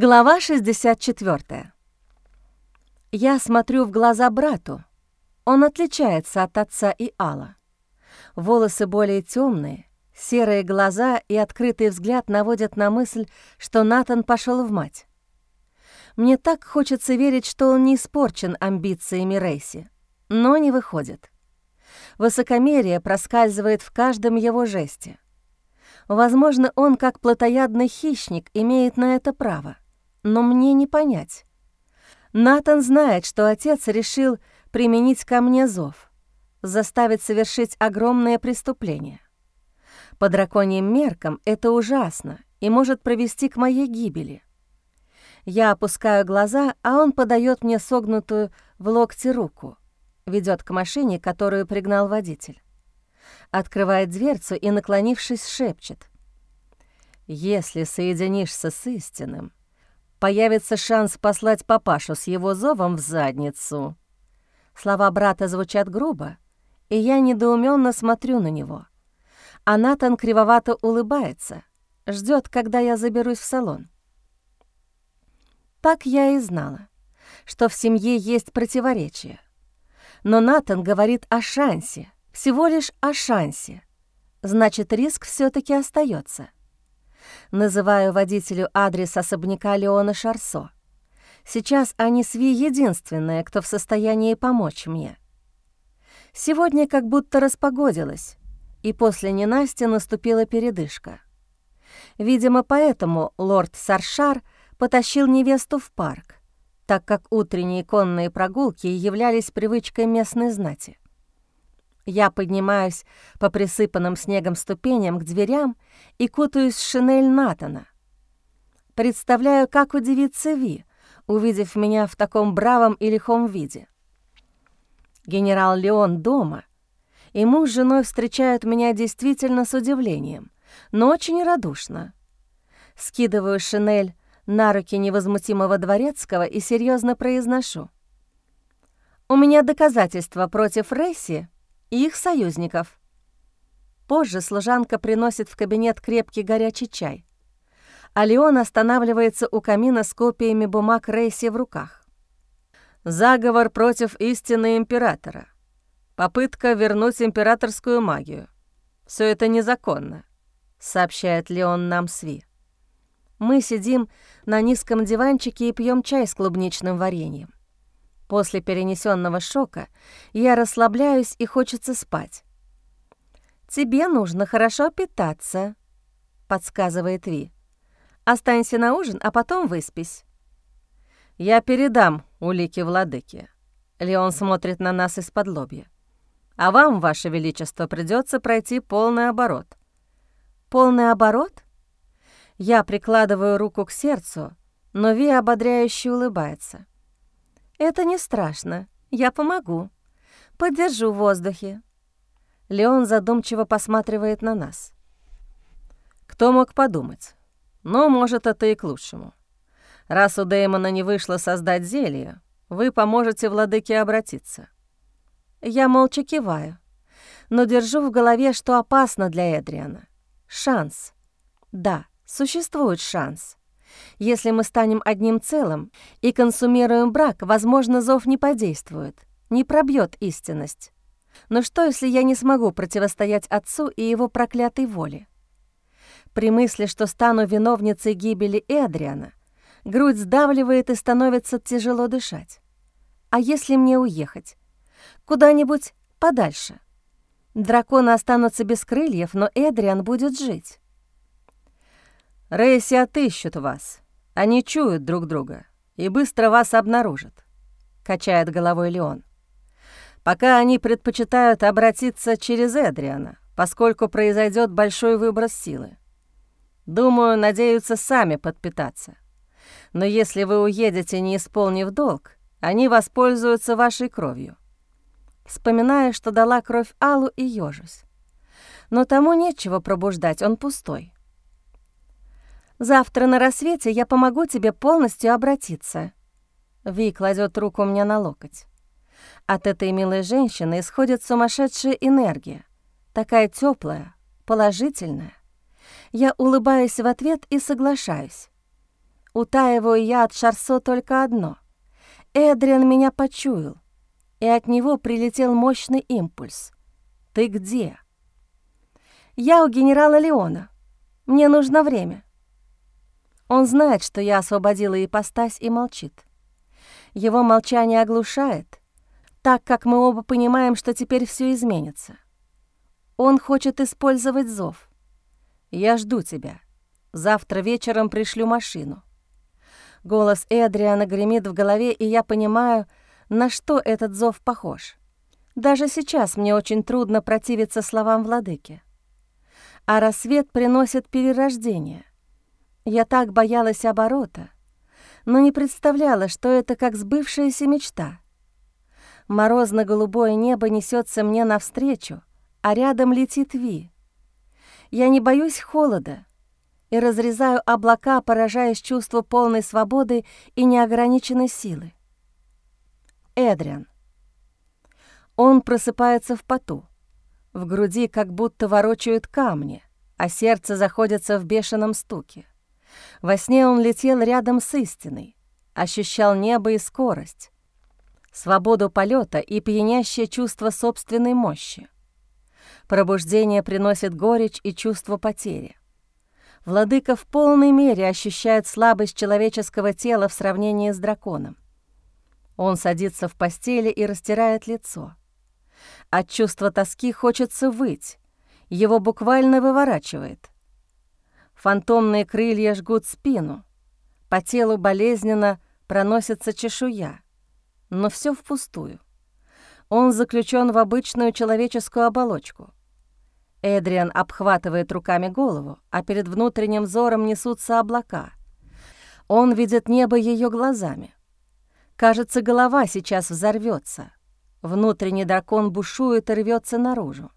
Глава 64. Я смотрю в глаза брату. Он отличается от отца и Алла. Волосы более темные, серые глаза и открытый взгляд наводят на мысль, что Натан пошел в мать. Мне так хочется верить, что он не испорчен амбициями Рейси, но не выходит. Высокомерие проскальзывает в каждом его жесте — Возможно, он, как плотоядный хищник, имеет на это право. Но мне не понять. Натан знает, что отец решил применить ко мне зов, заставить совершить огромное преступление. По драконьим меркам это ужасно и может провести к моей гибели. Я опускаю глаза, а он подает мне согнутую в локте руку, ведет к машине, которую пригнал водитель открывает дверцу и, наклонившись, шепчет. «Если соединишься с истинным, появится шанс послать папашу с его зовом в задницу». Слова брата звучат грубо, и я недоуменно смотрю на него. А Натан кривовато улыбается, ждет, когда я заберусь в салон. Так я и знала, что в семье есть противоречия. Но Натан говорит о шансе — всего лишь о шансе. Значит, риск все таки остается. Называю водителю адрес особняка Леона Шарсо. Сейчас они сви единственные, кто в состоянии помочь мне. Сегодня как будто распогодилось, и после ненасти наступила передышка. Видимо, поэтому лорд Саршар потащил невесту в парк, так как утренние конные прогулки являлись привычкой местной знати. Я поднимаюсь по присыпанным снегом ступеням к дверям и кутаюсь в шинель Натана. Представляю, как удивится Ви, увидев меня в таком бравом и лихом виде. Генерал Леон дома, и муж с женой встречают меня действительно с удивлением, но очень радушно. Скидываю шинель на руки невозмутимого дворецкого и серьезно произношу. «У меня доказательства против Рейси и их союзников. Позже служанка приносит в кабинет крепкий горячий чай, а Леон останавливается у камина с копиями бумаг Рейси в руках. Заговор против истины императора. Попытка вернуть императорскую магию. Все это незаконно, сообщает Леон нам Сви. Мы сидим на низком диванчике и пьем чай с клубничным вареньем. После перенесенного шока я расслабляюсь и хочется спать. «Тебе нужно хорошо питаться», — подсказывает Ви. «Останься на ужин, а потом выспись». «Я передам улики владыки». Леон смотрит на нас из-под лобья. «А вам, Ваше Величество, придется пройти полный оборот». «Полный оборот?» Я прикладываю руку к сердцу, но Ви ободряюще улыбается. «Это не страшно. Я помогу. Подержу в воздухе». Леон задумчиво посматривает на нас. «Кто мог подумать? Ну, может, это и к лучшему. Раз у Дэймона не вышло создать зелье, вы поможете владыке обратиться». Я молча киваю, но держу в голове, что опасно для Эдриана. Шанс. Да, существует шанс. Если мы станем одним целым и консумируем брак, возможно, зов не подействует, не пробьет истинность. Но что, если я не смогу противостоять отцу и его проклятой воле? При мысли, что стану виновницей гибели Эдриана, грудь сдавливает и становится тяжело дышать. А если мне уехать? Куда-нибудь подальше. Драконы останутся без крыльев, но Эдриан будет жить. Рейси отыщут вас. Они чуют друг друга и быстро вас обнаружат», — качает головой Леон. «Пока они предпочитают обратиться через Эдриана, поскольку произойдет большой выброс силы. Думаю, надеются сами подпитаться. Но если вы уедете, не исполнив долг, они воспользуются вашей кровью. Вспоминая, что дала кровь Аллу и ёжусь. Но тому нечего пробуждать, он пустой. Завтра на рассвете я помогу тебе полностью обратиться». Ви кладет руку мне на локоть. От этой милой женщины исходит сумасшедшая энергия, такая теплая, положительная. Я улыбаюсь в ответ и соглашаюсь. Утаиваю я от Шарсо только одно. Эдриан меня почуял, и от него прилетел мощный импульс. «Ты где?» «Я у генерала Леона. Мне нужно время». Он знает, что я освободила ипостась и молчит. Его молчание оглушает, так как мы оба понимаем, что теперь все изменится. Он хочет использовать зов. «Я жду тебя. Завтра вечером пришлю машину». Голос Эдриана гремит в голове, и я понимаю, на что этот зов похож. Даже сейчас мне очень трудно противиться словам владыки. А рассвет приносит перерождение. Я так боялась оборота, но не представляла, что это как сбывшаяся мечта. Морозно-голубое небо несется мне навстречу, а рядом летит Ви. Я не боюсь холода и разрезаю облака, поражаясь чувству полной свободы и неограниченной силы. Эдриан. Он просыпается в поту. В груди как будто ворочают камни, а сердце заходится в бешеном стуке. Во сне он летел рядом с истиной, ощущал небо и скорость, свободу полета и пьянящее чувство собственной мощи. Пробуждение приносит горечь и чувство потери. Владыка в полной мере ощущает слабость человеческого тела в сравнении с драконом. Он садится в постели и растирает лицо. От чувства тоски хочется выть, его буквально выворачивает. Фантомные крылья жгут спину, по телу болезненно проносится чешуя, но все впустую. Он заключен в обычную человеческую оболочку. Эдриан обхватывает руками голову, а перед внутренним взором несутся облака. Он видит небо ее глазами. Кажется, голова сейчас взорвется. Внутренний дракон бушует и рвется наружу.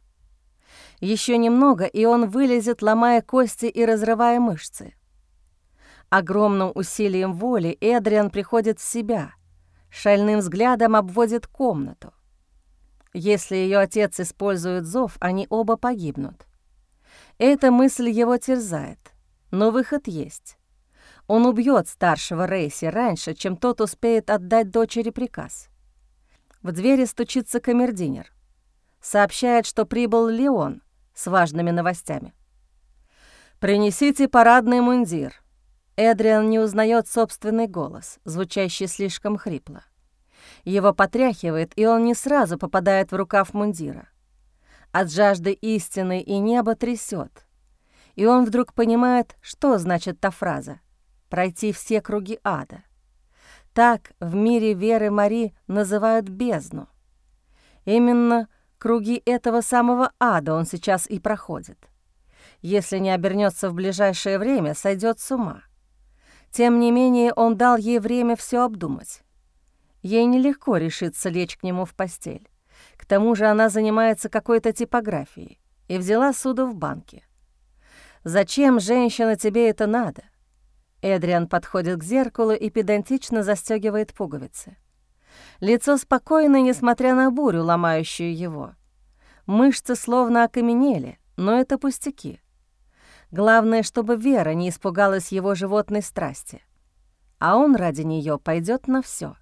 Еще немного, и он вылезет, ломая кости и разрывая мышцы. Огромным усилием воли Эдриан приходит в себя, шальным взглядом обводит комнату. Если ее отец использует зов, они оба погибнут. Эта мысль его терзает, но выход есть. Он убьет старшего Рейси раньше, чем тот успеет отдать дочери приказ. В двери стучится камердинер. Сообщает, что прибыл Леон с важными новостями. «Принесите парадный мундир». Эдриан не узнает собственный голос, звучащий слишком хрипло. Его потряхивает, и он не сразу попадает в рукав мундира. От жажды истины и небо трясет. И он вдруг понимает, что значит та фраза «пройти все круги ада». Так в мире Веры Мари называют бездну. Именно круги этого самого ада он сейчас и проходит. Если не обернется в ближайшее время, сойдет с ума. Тем не менее, он дал ей время все обдумать. Ей нелегко решиться лечь к нему в постель. К тому же она занимается какой-то типографией и взяла суду в банке. «Зачем, женщина, тебе это надо?» Эдриан подходит к зеркалу и педантично застегивает пуговицы. Лицо спокойно, несмотря на бурю, ломающую его. Мышцы словно окаменели, но это пустяки. Главное, чтобы Вера не испугалась его животной страсти. А он ради нее пойдет на все.